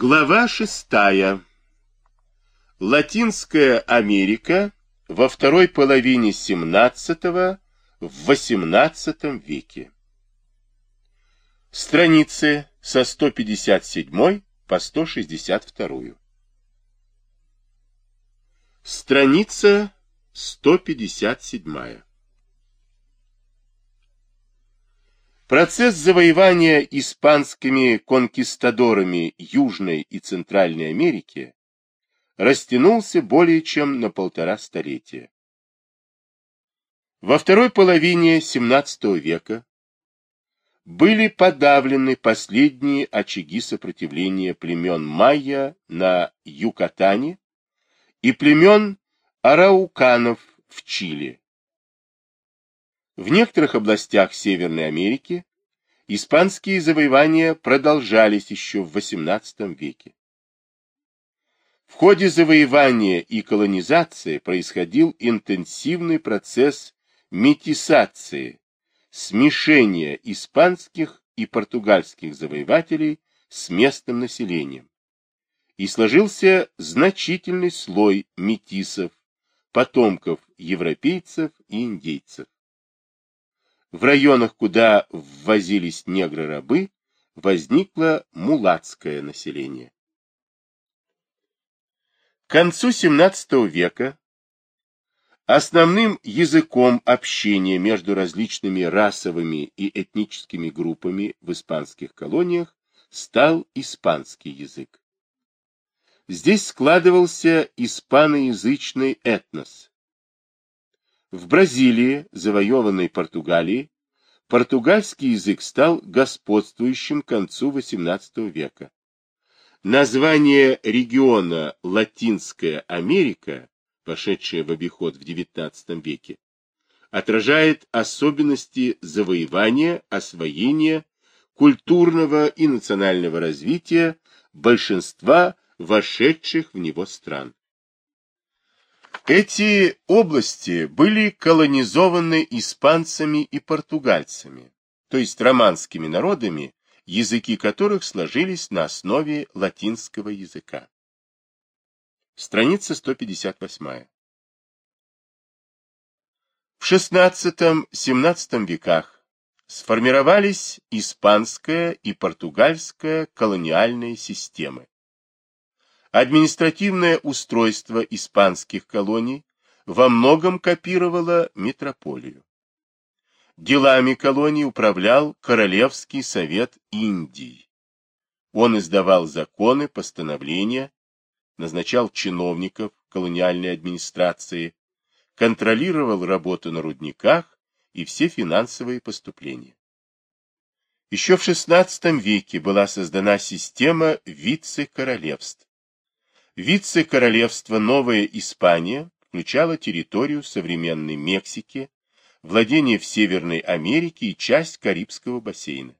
Глава шестая. Латинская Америка во второй половине XVII в XVIII веке. Страницы со 157 по 162. Страница 157. Процесс завоевания испанскими конкистадорами Южной и Центральной Америки растянулся более чем на полтора столетия. Во второй половине XVII века были подавлены последние очаги сопротивления племен майя на Юкатане и племен арауканов в Чили. В некоторых областях Северной Америки испанские завоевания продолжались еще в XVIII веке. В ходе завоевания и колонизации происходил интенсивный процесс метисации, смешения испанских и португальских завоевателей с местным населением. И сложился значительный слой метисов, потомков европейцев и индейцев. В районах, куда ввозились негры-рабы, возникло мулацкое население. К концу XVII века основным языком общения между различными расовыми и этническими группами в испанских колониях стал испанский язык. Здесь складывался испаноязычный этнос, в Бразилии, завоеванной Португалией, португальский язык стал господствующим к концу XVIII века. Название региона Латинская Америка, пошедшее в обиход в XIX веке, отражает особенности завоевания, освоения, культурного и национального развития большинства вошедших в него стран. Эти области были колонизованы испанцами и португальцами, то есть романскими народами, языки которых сложились на основе латинского языка. Страница 158. В XVI-XVII веках сформировались испанская и португальская колониальные системы административное устройство испанских колоний во многом копировало метрополию. Делами колоний управлял Королевский совет Индии. Он издавал законы, постановления, назначал чиновников колониальной администрации, контролировал работу на рудниках и все финансовые поступления. Еще в XVI веке была создана система вице-королевств, Вице-королевство Новая Испания включало территорию современной Мексики, владения в Северной Америке и часть Карибского бассейна.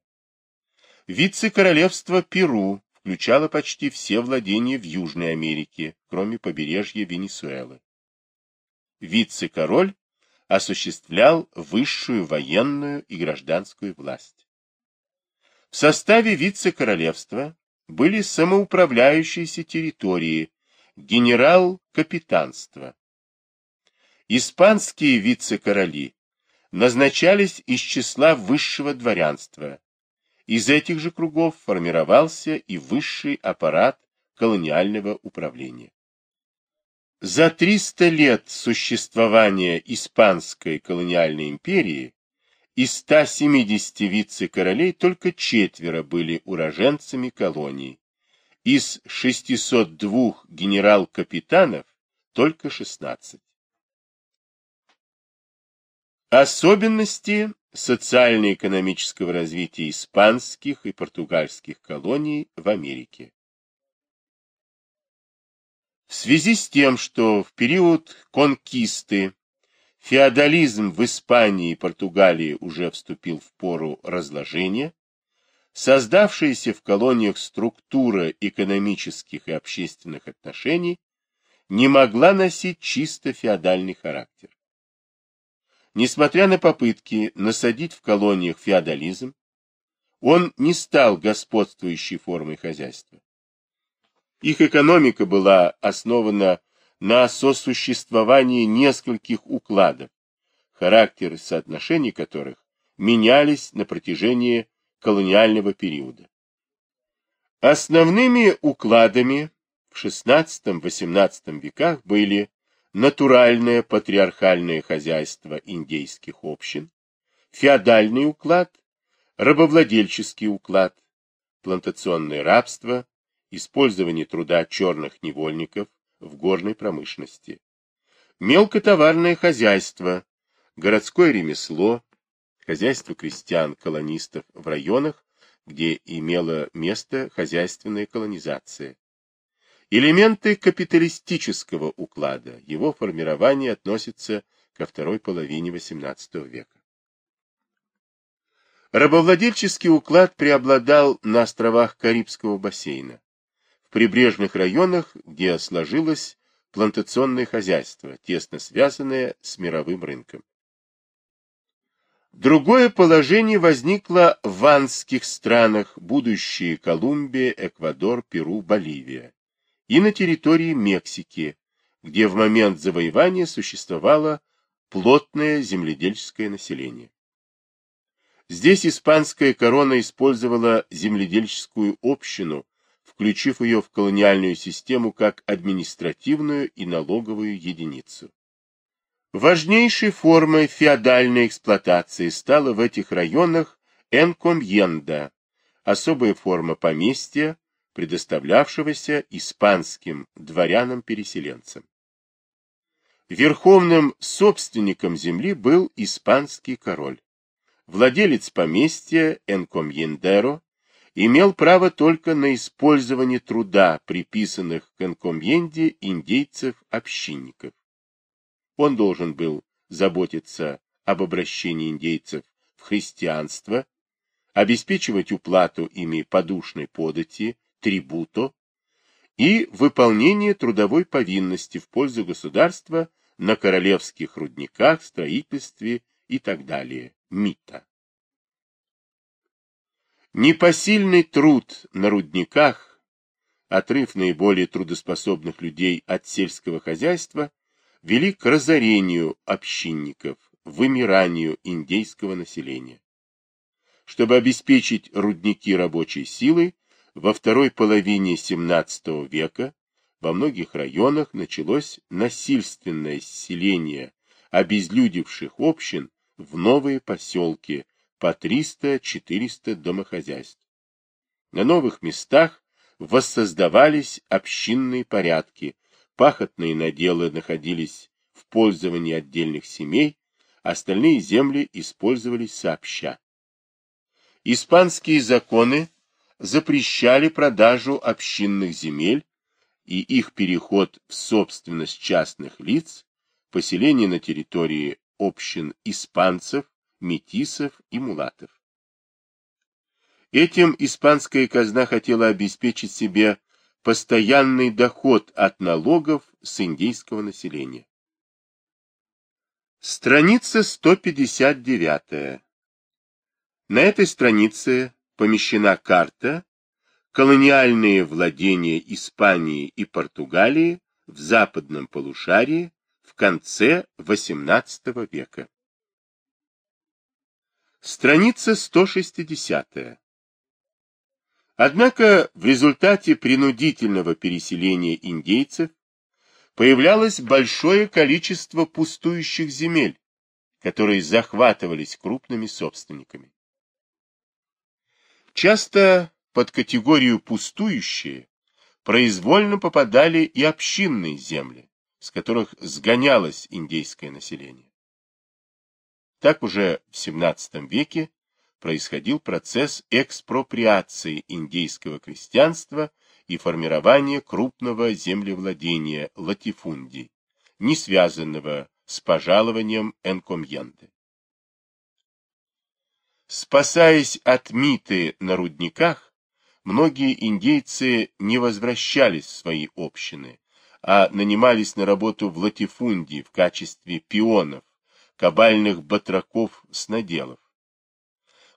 Вице-королевство Перу включало почти все владения в Южной Америке, кроме побережья Венесуэлы. Вице-король осуществлял высшую военную и гражданскую власть. В составе вице-королевства были самоуправляющиеся территории, генерал-капитанство. Испанские вице-короли назначались из числа высшего дворянства. Из этих же кругов формировался и высший аппарат колониального управления. За 300 лет существования Испанской колониальной империи из 170 вице-королей только четверо были уроженцами колонии. Из 602 генерал-капитанов только 16. Особенности социально-экономического развития испанских и португальских колоний в Америке. В связи с тем, что в период конкисты феодализм в Испании и Португалии уже вступил в пору разложения, создавшаяся в колониях структура экономических и общественных отношений не могла носить чисто феодальный характер. Несмотря на попытки насадить в колониях феодализм, он не стал господствующей формой хозяйства. Их экономика была основана на сосуществовании нескольких укладов, характер и соотношения которых менялись на протяжении колониального периода. Основными укладами в XVI-XVIII веках были натуральное патриархальное хозяйство индейских общин, феодальный уклад, рабовладельческий уклад, плантационное рабство, использование труда черных невольников в горной промышленности, мелкотоварное хозяйство, городское ремесло, хозяйство крестьян-колонистов в районах, где имела место хозяйственная колонизация. Элементы капиталистического уклада, его формирование относится ко второй половине XVIII века. Рабовладельческий уклад преобладал на островах Карибского бассейна, в прибрежных районах, где сложилось плантационное хозяйство, тесно связанное с мировым рынком. Другое положение возникло в андских странах, будущие Колумбия, Эквадор, Перу, Боливия, и на территории Мексики, где в момент завоевания существовало плотное земледельческое население. Здесь испанская корона использовала земледельческую общину, включив ее в колониальную систему как административную и налоговую единицу. Важнейшей формой феодальной эксплуатации стала в этих районах энкомьенда, особая форма поместья, предоставлявшегося испанским дворянам-переселенцам. Верховным собственником земли был испанский король. Владелец поместья Энкомьендеро имел право только на использование труда, приписанных к Энкомьенде индейцев-общинников. Он должен был заботиться об обращении индейцев в христианство, обеспечивать уплату ими подушной подати, трибуто и выполнение трудовой повинности в пользу государства на королевских рудниках, строительстве и так далее. МИТа. Непосильный труд на рудниках, отрыв наиболее трудоспособных людей от сельского хозяйства, вели к разорению общинников, вымиранию индейского населения. Чтобы обеспечить рудники рабочей силой, во второй половине XVII века во многих районах началось насильственное селение обезлюдевших общин в новые поселки по 300-400 домохозяйств. На новых местах воссоздавались общинные порядки, пахотные наделы находились в пользовании отдельных семей, остальные земли использовались сообща. Испанские законы запрещали продажу общинных земель и их переход в собственность частных лиц, поселение на территории общин испанцев, метисов и мулатов. Этим испанская казна хотела обеспечить себе постоянный доход от налогов с индейского населения. Страница 159. На этой странице помещена карта колониальные владения Испании и Португалии в западном полушарии в конце XVIII века. Страница 160. Однако в результате принудительного переселения индейцев появлялось большое количество пустующих земель, которые захватывались крупными собственниками. Часто под категорию «пустующие» произвольно попадали и общинные земли с которых сгонялось индейское население. Так уже в XVII веке происходил процесс экспроприации индейского крестьянства и формирования крупного землевладения латифундий, не связанного с пожалованием энкомьенды. Спасаясь от миты на рудниках, многие индейцы не возвращались в свои общины, а нанимались на работу в латифундии в качестве пионов, кабальных батраков с наделов.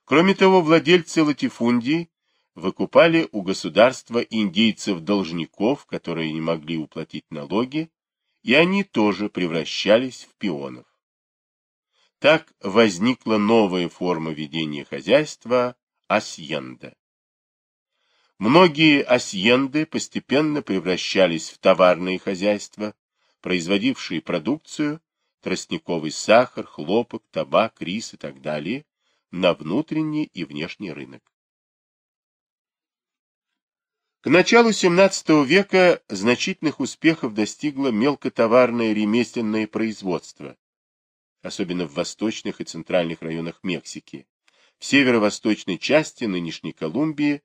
Кроме того, владельцы латифундий выкупали у государства индейцев-должников, которые не могли уплатить налоги, и они тоже превращались в пионов. Так возникла новая форма ведения хозяйства – асьенда. Многие асьенды постепенно превращались в товарные хозяйства, производившие продукцию, тростниковый сахар, хлопок, табак, рис и так далее, на внутренний и внешний рынок. К началу XVII века значительных успехов достигло мелкотоварное ремесленное производство, особенно в восточных и центральных районах Мексики, в северо-восточной части нынешней Колумбии,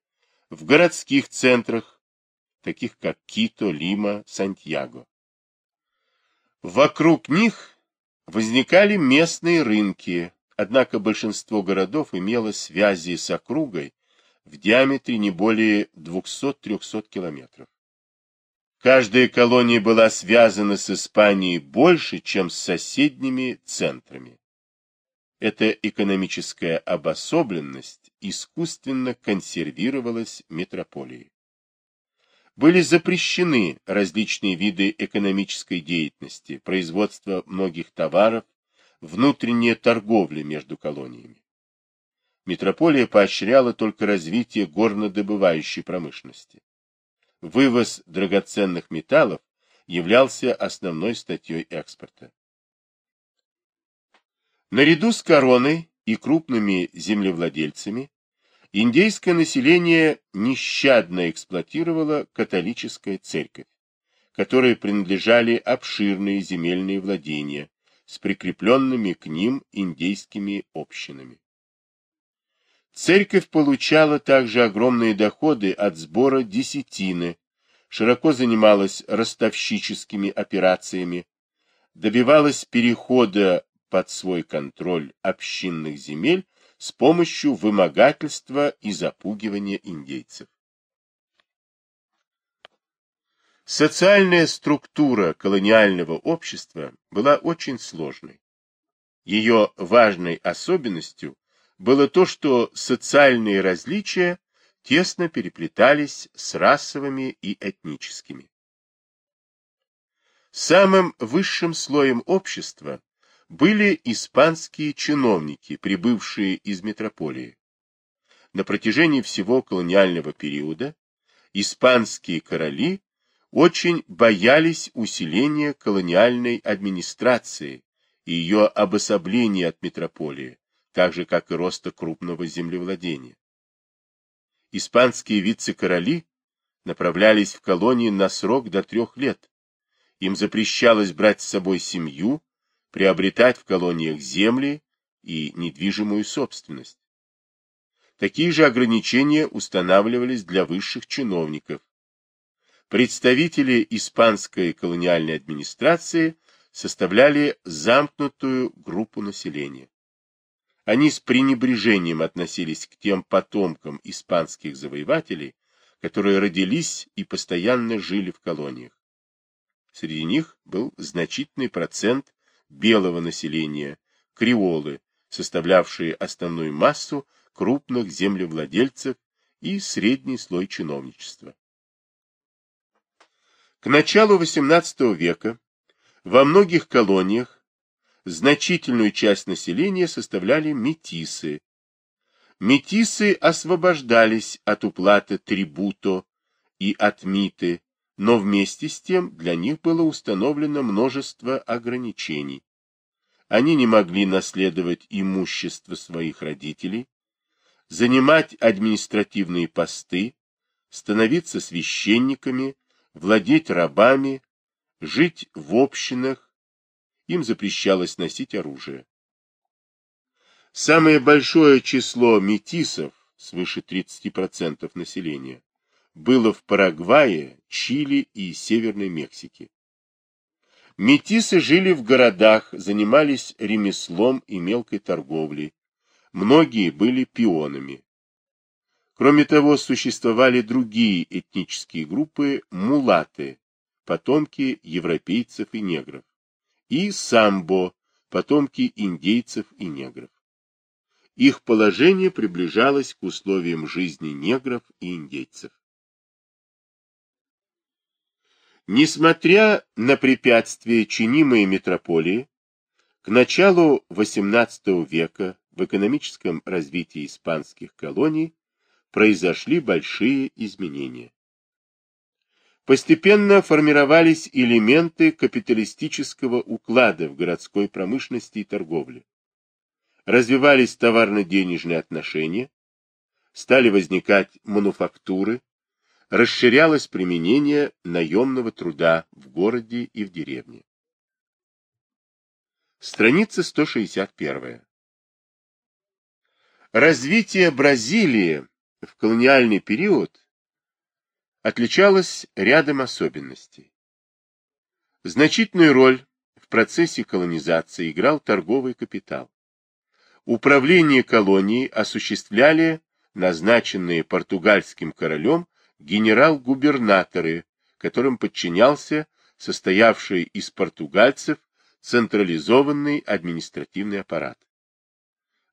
в городских центрах, таких как Кито, Лима, Сантьяго. Вокруг них возникали местные рынки, однако большинство городов имело связи с округой, в диаметре не более 200-300 километров. Каждая колония была связана с Испанией больше, чем с соседними центрами. Эта экономическая обособленность искусственно консервировалась метрополией. Были запрещены различные виды экономической деятельности, производство многих товаров, внутренняя торговля между колониями. Метрополия поощряла только развитие горнодобывающей промышленности. Вывоз драгоценных металлов являлся основной статьей экспорта. Наряду с короной и крупными землевладельцами индейское население нещадно эксплуатировало католическая церковь, которой принадлежали обширные земельные владения с прикрепленными к ним индейскими общинами. Церковь получала также огромные доходы от сбора десятины, широко занималась ростовщическими операциями, добивалась перехода под свой контроль общинных земель с помощью вымогательства и запугивания индейцев. Социальная структура колониального общества была очень сложной. Ее важной особенностью было то, что социальные различия тесно переплетались с расовыми и этническими. Самым высшим слоем общества были испанские чиновники, прибывшие из метрополии. На протяжении всего колониального периода испанские короли очень боялись усиления колониальной администрации и ее обособления от метрополии, так же, как и роста крупного землевладения. Испанские вице-короли направлялись в колонии на срок до трех лет. Им запрещалось брать с собой семью, приобретать в колониях земли и недвижимую собственность. Такие же ограничения устанавливались для высших чиновников. Представители испанской колониальной администрации составляли замкнутую группу населения. Они с пренебрежением относились к тем потомкам испанских завоевателей, которые родились и постоянно жили в колониях. Среди них был значительный процент белого населения, креолы, составлявшие основную массу крупных землевладельцев и средний слой чиновничества. К началу XVIII века во многих колониях значительную часть населения составляли метисы. Метисы освобождались от уплаты трибуто и от миты, но вместе с тем для них было установлено множество ограничений. Они не могли наследовать имущество своих родителей, занимать административные посты, становиться священниками, владеть рабами, жить в общинах, им запрещалось носить оружие. Самое большое число метисов, свыше 30% населения, было в Парагвае, Чили и Северной Мексике. Метисы жили в городах, занимались ремеслом и мелкой торговлей. Многие были пионами. Кроме того, существовали другие этнические группы мулаты, потомки европейцев и негров и самбо, потомки индейцев и негров. их положение приближалось к условиям жизни негров и индейцев. Несмотря на препятствия, чинимые метрополии, к началу XVIII века в экономическом развитии испанских колоний произошли большие изменения. Постепенно формировались элементы капиталистического уклада в городской промышленности и торговле. Развивались товарно-денежные отношения, стали возникать мануфактуры, расширялось применение наемного труда в городе и в деревне. Страница 161. Развитие Бразилии в колониальный период отличалось рядом особенностей. Значительную роль в процессе колонизации играл торговый капитал. Управление колонией осуществляли назначенные португальским королем генерал-губернаторы, которым подчинялся состоявший из португальцев централизованный административный аппарат.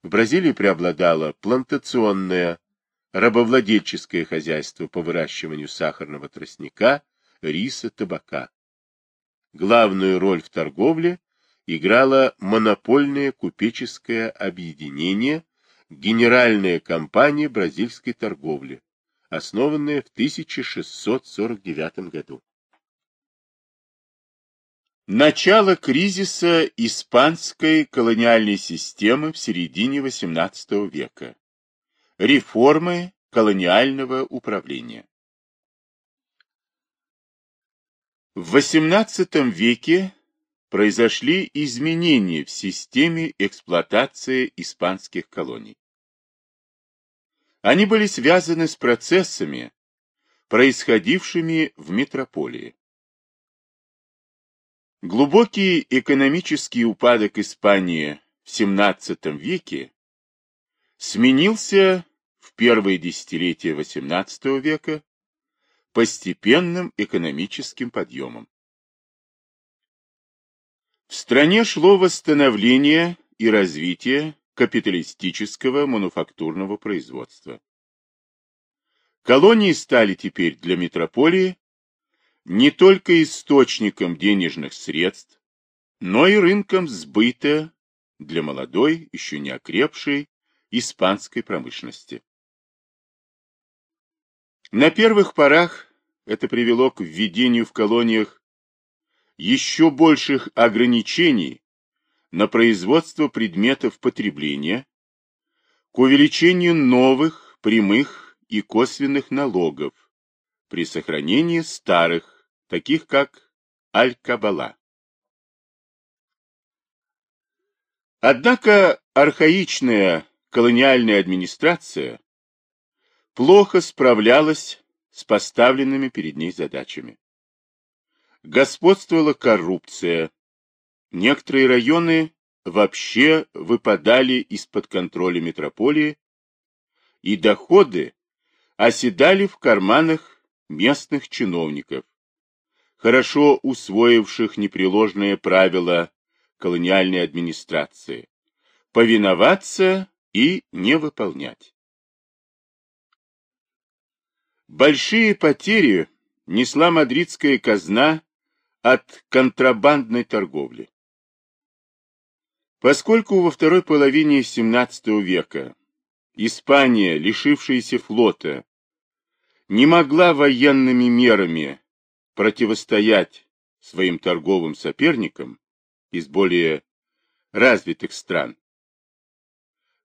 В Бразилии преобладало плантационное, рабовладельческое хозяйство по выращиванию сахарного тростника, риса, табака. Главную роль в торговле играло монопольное купеческое объединение Генеральная компания бразильской торговли, основанная в 1649 году. Начало кризиса испанской колониальной системы в середине XVIII века. Реформы колониального управления. В XVIII веке произошли изменения в системе эксплуатации испанских колоний. Они были связаны с процессами, происходившими в метрополии. Глубокий экономический упадок Испании в XVII веке сменился в первые десятилетия XVIII века постепенным экономическим подъемом. В стране шло восстановление и развитие капиталистического мануфактурного производства. Колонии стали теперь для метрополии не только источником денежных средств, но и рынком сбыта для молодой, еще не окрепшей испанской промышленности. На первых порах это привело к введению в колониях еще больших ограничений на производство предметов потребления, к увеличению новых прямых и косвенных налогов при сохранении старых, таких как Аль-Кабала. Однако архаичная колониальная администрация плохо справлялась с поставленными перед ней задачами. Господствовала коррупция, Некоторые районы вообще выпадали из-под контроля метрополии, и доходы оседали в карманах местных чиновников, хорошо усвоивших непреложные правила колониальной администрации, повиноваться и не выполнять. Большие потери несла мадридская казна от контрабандной торговли. Поскольку во второй половине XVII века Испания, лишившаяся флота, не могла военными мерами противостоять своим торговым соперникам из более развитых стран,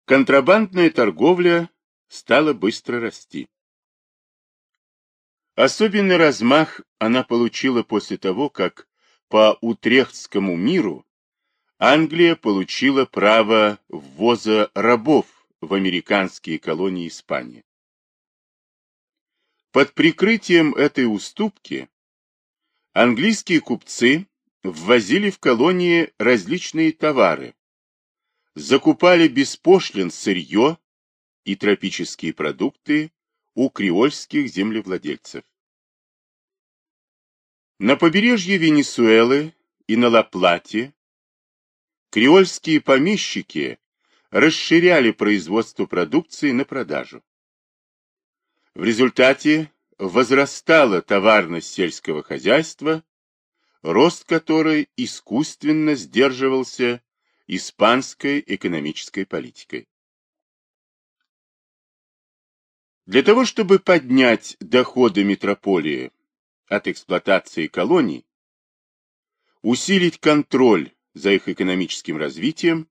контрабандная торговля стала быстро расти. Особенный размах она получила после того, как по Утрехтскому миру Англия получила право ввоза рабов в американские колонии Испании. Под прикрытием этой уступки английские купцы ввозили в колонии различные товары, закупали без пошлин сырье и тропические продукты у креольских землевладельцев. На побережье Венесуэлы и на Ла-Плате Креольские помещики расширяли производство продукции на продажу. В результате возрастала товарность сельского хозяйства, рост которой искусственно сдерживался испанской экономической политикой. Для того, чтобы поднять доходы метрополии от эксплуатации колоний, усилить контроль за их экономическим развитием,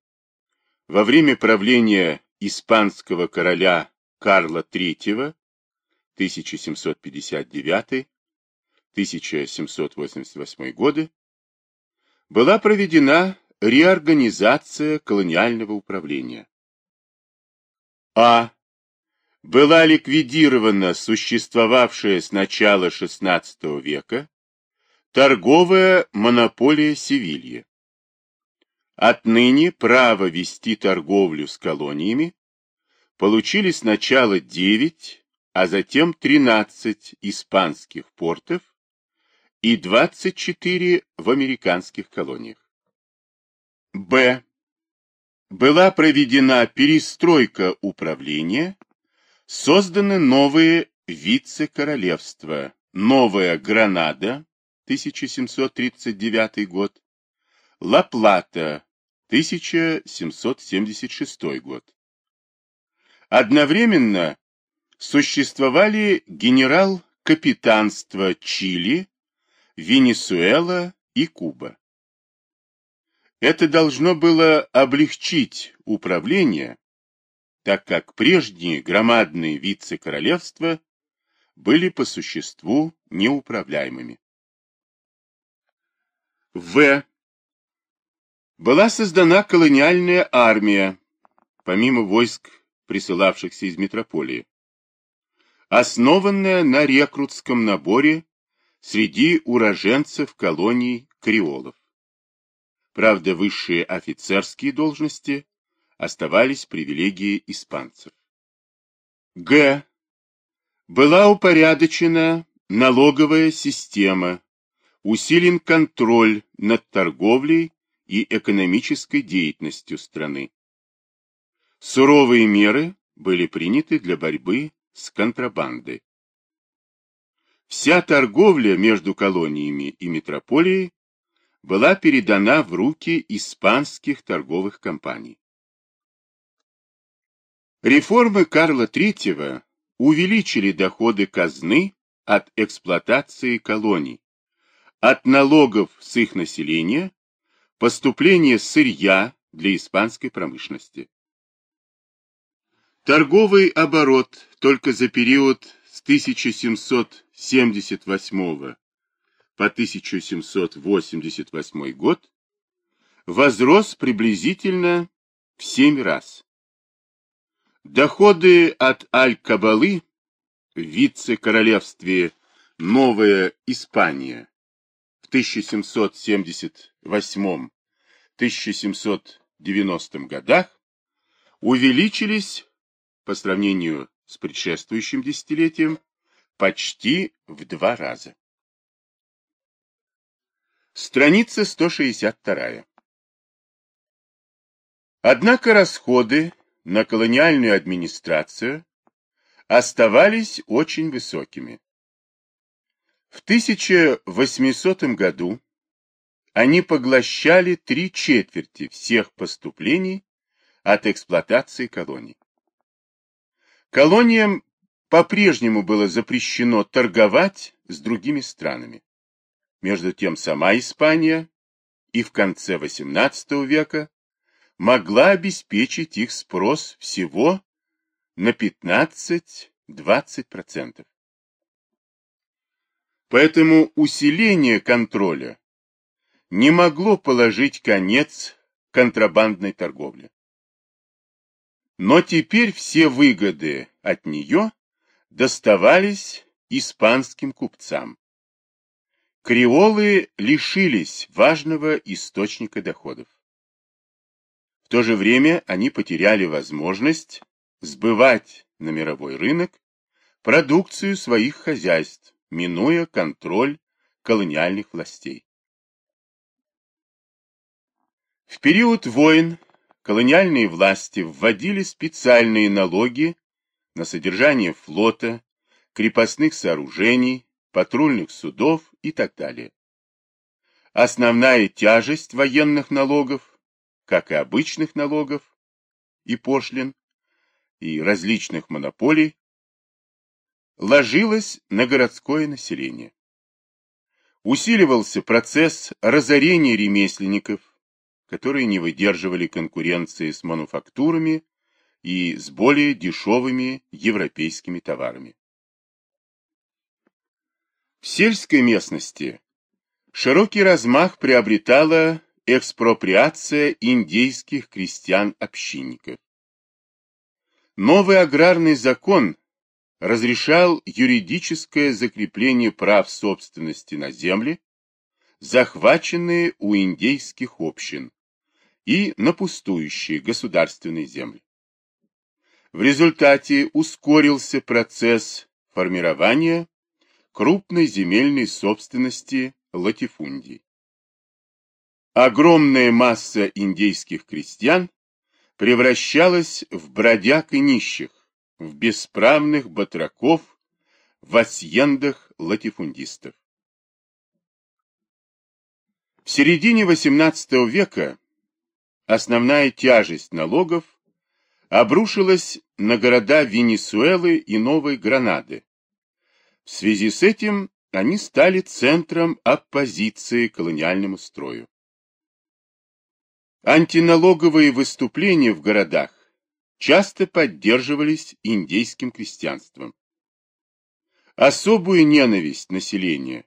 во время правления испанского короля Карла III 1759-1788 годы была проведена реорганизация колониального управления. А. Была ликвидирована существовавшая с начала XVI века торговая монополия Севильи. Отныне право вести торговлю с колониями получили сначала 9, а затем 13 испанских портов и 24 в американских колониях. Б. Была проведена перестройка управления, созданы новые вице-королевства, Новая Гранада, 1739 год, Ла-Плата, 1776 год. Одновременно существовали генерал-капитанство Чили, Венесуэла и Куба. Это должно было облегчить управление, так как прежние громадные вице-королевства были по существу неуправляемыми. В. Была создана колониальная армия, помимо войск, присылавшихся из метрополии, основанная на рекрутском наборе среди уроженцев колоний креолов. Правда, высшие офицерские должности оставались привилегией испанцев. Г. Была упорядочена налоговая система, усилен контроль над торговлей и экономической деятельностью страны. Суровые меры были приняты для борьбы с контрабандой. Вся торговля между колониями и метрополией была передана в руки испанских торговых компаний. Реформы Карла III увеличили доходы казны от эксплуатации колоний, от налогов с их населения, поступления сырья для испанской промышленности. Торговый оборот только за период с 1778 по 1788 год возрос приблизительно в 7 раз. Доходы от Аль-Кабалы вице-королевстве Новая Испания в 1778-1790 годах увеличились по сравнению с предшествующим десятилетием почти в два раза. Страница 162. Однако расходы на колониальную администрацию оставались очень высокими. В 1800 году они поглощали три четверти всех поступлений от эксплуатации колоний. Колониям по-прежнему было запрещено торговать с другими странами. Между тем сама Испания и в конце XVIII века могла обеспечить их спрос всего на 15-20%. Поэтому усиление контроля не могло положить конец контрабандной торговле. Но теперь все выгоды от нее доставались испанским купцам. Креолы лишились важного источника доходов. В то же время они потеряли возможность сбывать на мировой рынок продукцию своих хозяйств, минуя контроль колониальных властей. В период войн колониальные власти вводили специальные налоги на содержание флота, крепостных сооружений, патрульных судов и так далее. Основная тяжесть военных налогов, как и обычных налогов и пошлин, и различных монополий, ложилась на городское население. Усиливался процесс разорения ремесленников, которые не выдерживали конкуренции с мануфактурами и с более дешевыми европейскими товарами. В сельской местности широкий размах приобретала экспроприация индейских крестьян-общинников. Новый аграрный закон разрешал юридическое закрепление прав собственности на земли, захваченные у индейских общин, и на пустующие государственные земли. В результате ускорился процесс формирования крупной земельной собственности латифундий. Огромная масса индейских крестьян превращалась в бродяг и нищих, в бесправных батраков, в асьендах латифундистов. В середине XVIII века основная тяжесть налогов обрушилась на города Венесуэлы и Новой Гранады. В связи с этим они стали центром оппозиции колониальному строю. Антиналоговые выступления в городах часто поддерживались индейским крестьянством. Особую ненависть населения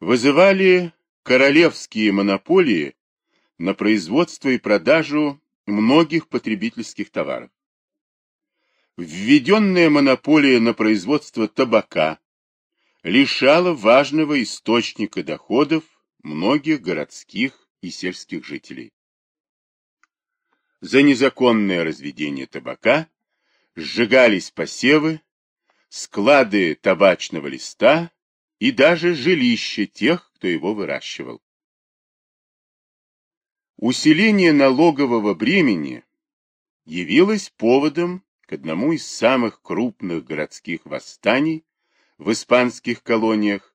вызывали королевские монополии на производство и продажу многих потребительских товаров. Введенная монополия на производство табака лишала важного источника доходов многих городских и сельских жителей. За незаконное разведение табака сжигались посевы, склады табачного листа и даже жилища тех, кто его выращивал. Усиление налогового бремени явилось поводом к одному из самых крупных городских восстаний в испанских колониях,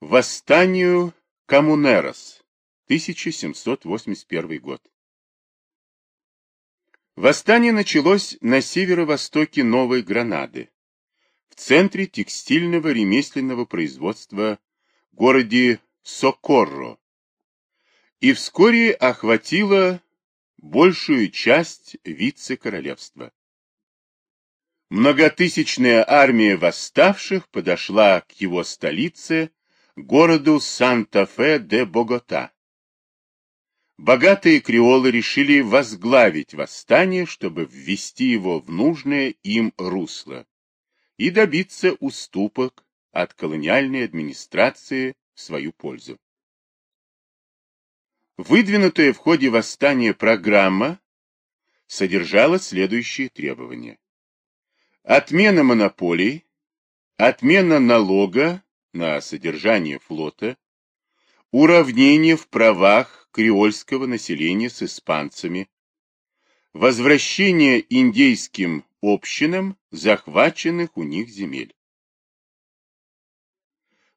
восстанию Камунерос, 1781 год. Восстание началось на северо-востоке Новой Гранады, в центре текстильного ремесленного производства городе Сокорро, и вскоре охватило большую часть вице-королевства. Многотысячная армия восставших подошла к его столице, городу Санта-Фе-де-Богота. Богатые креолы решили возглавить восстание, чтобы ввести его в нужное им русло и добиться уступок от колониальной администрации в свою пользу. Выдвинутая в ходе восстания программа содержала следующие требования. Отмена монополий, отмена налога на содержание флота, уравнение в правах креольского населения с испанцами, возвращение индейским общинам захваченных у них земель.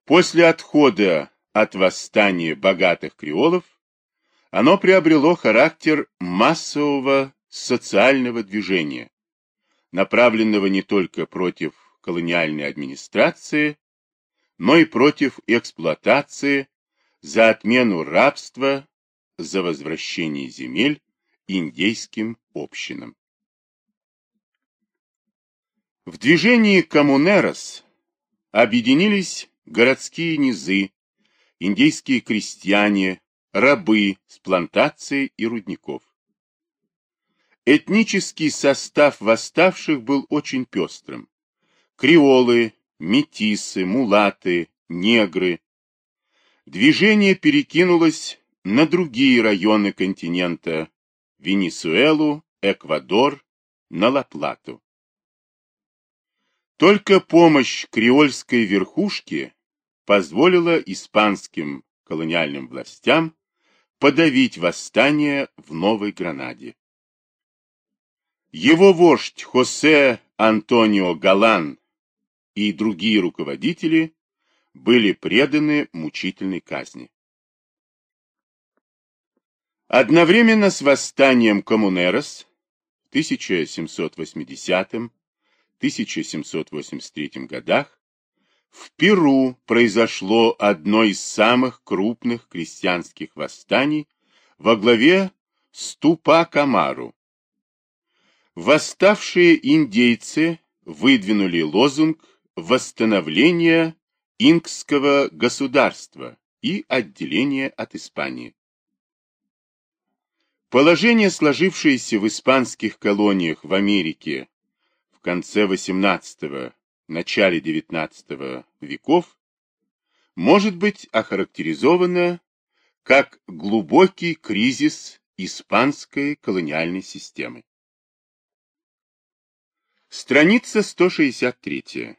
После отхода от восстания богатых креолов оно приобрело характер массового социального движения, направленного не только против колониальной администрации, но и против эксплуатации, за отмену рабства, за возвращение земель индейским общинам. В движении Коммунерос объединились городские низы, индейские крестьяне, рабы с плантаций и рудников. Этнический состав восставших был очень пестрым. Креолы, метисы, мулаты, негры. Движение перекинулось на другие районы континента – Венесуэлу, Эквадор, на Ла-Плату. Только помощь креольской верхушки позволила испанским колониальным властям подавить восстание в Новой Гранаде. Его вождь Хосе Антонио Галан и другие руководители были преданы мучительной казни. Одновременно с восстанием Коммунерос в 1780-1783 годах в Перу произошло одно из самых крупных крестьянских восстаний во главе Ступа Камару. Восставшие индейцы выдвинули лозунг восстановления инкского государства и отделения от Испании. Положение, сложившееся в испанских колониях в Америке в конце XVIII начале XIX веков может быть охарактеризовано как глубокий кризис испанской колониальной системы. Страница 163.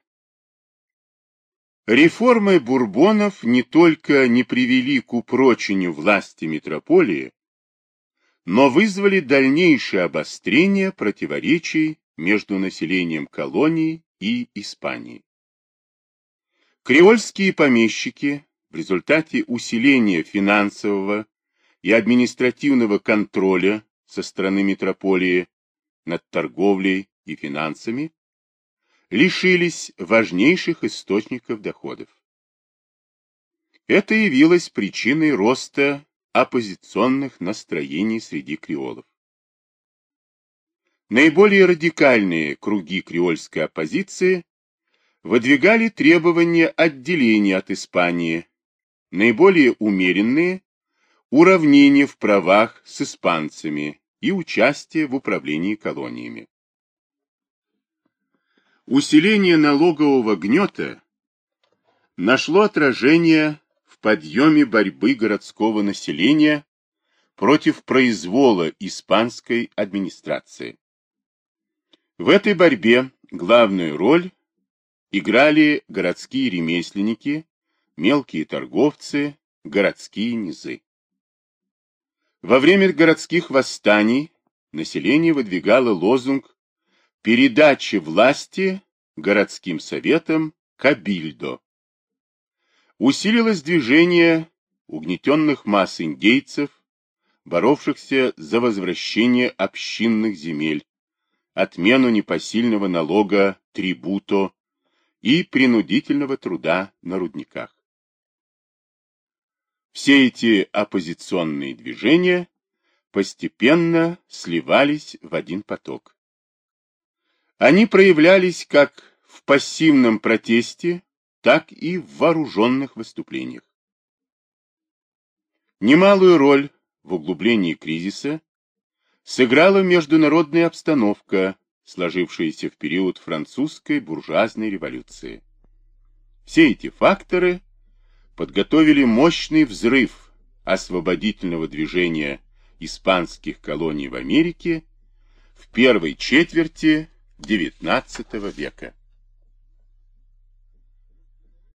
Реформы бурбонов не только не привели к упрочению власти метрополии, но вызвали дальнейшее обострение противоречий между населением колоний и Испании. Креольские помещики в результате усиления финансового и административного контроля со стороны метрополии над торговлей и финансами лишились важнейших источников доходов. Это явилось причиной роста оппозиционных настроений среди креолов. Наиболее радикальные круги креольской оппозиции выдвигали требования отделения от Испании, наиболее умеренные – уравнение в правах с испанцами и участие в управлении колониями. Усиление налогового гнета нашло отражение в подъеме борьбы городского населения против произвола испанской администрации. В этой борьбе главную роль играли городские ремесленники, мелкие торговцы, городские низы. Во время городских восстаний население выдвигало лозунг передачи власти городским советам Кабильдо. Усилилось движение угнетенных масс индейцев, боровшихся за возвращение общинных земель, отмену непосильного налога трибуто и принудительного труда на рудниках. Все эти оппозиционные движения постепенно сливались в один поток. Они проявлялись как в пассивном протесте, так и в вооруженных выступлениях. Немалую роль в углублении кризиса сыграла международная обстановка, сложившаяся в период французской буржуазной революции. Все эти факторы подготовили мощный взрыв освободительного движения испанских колоний в Америке в первой четверти XIX века.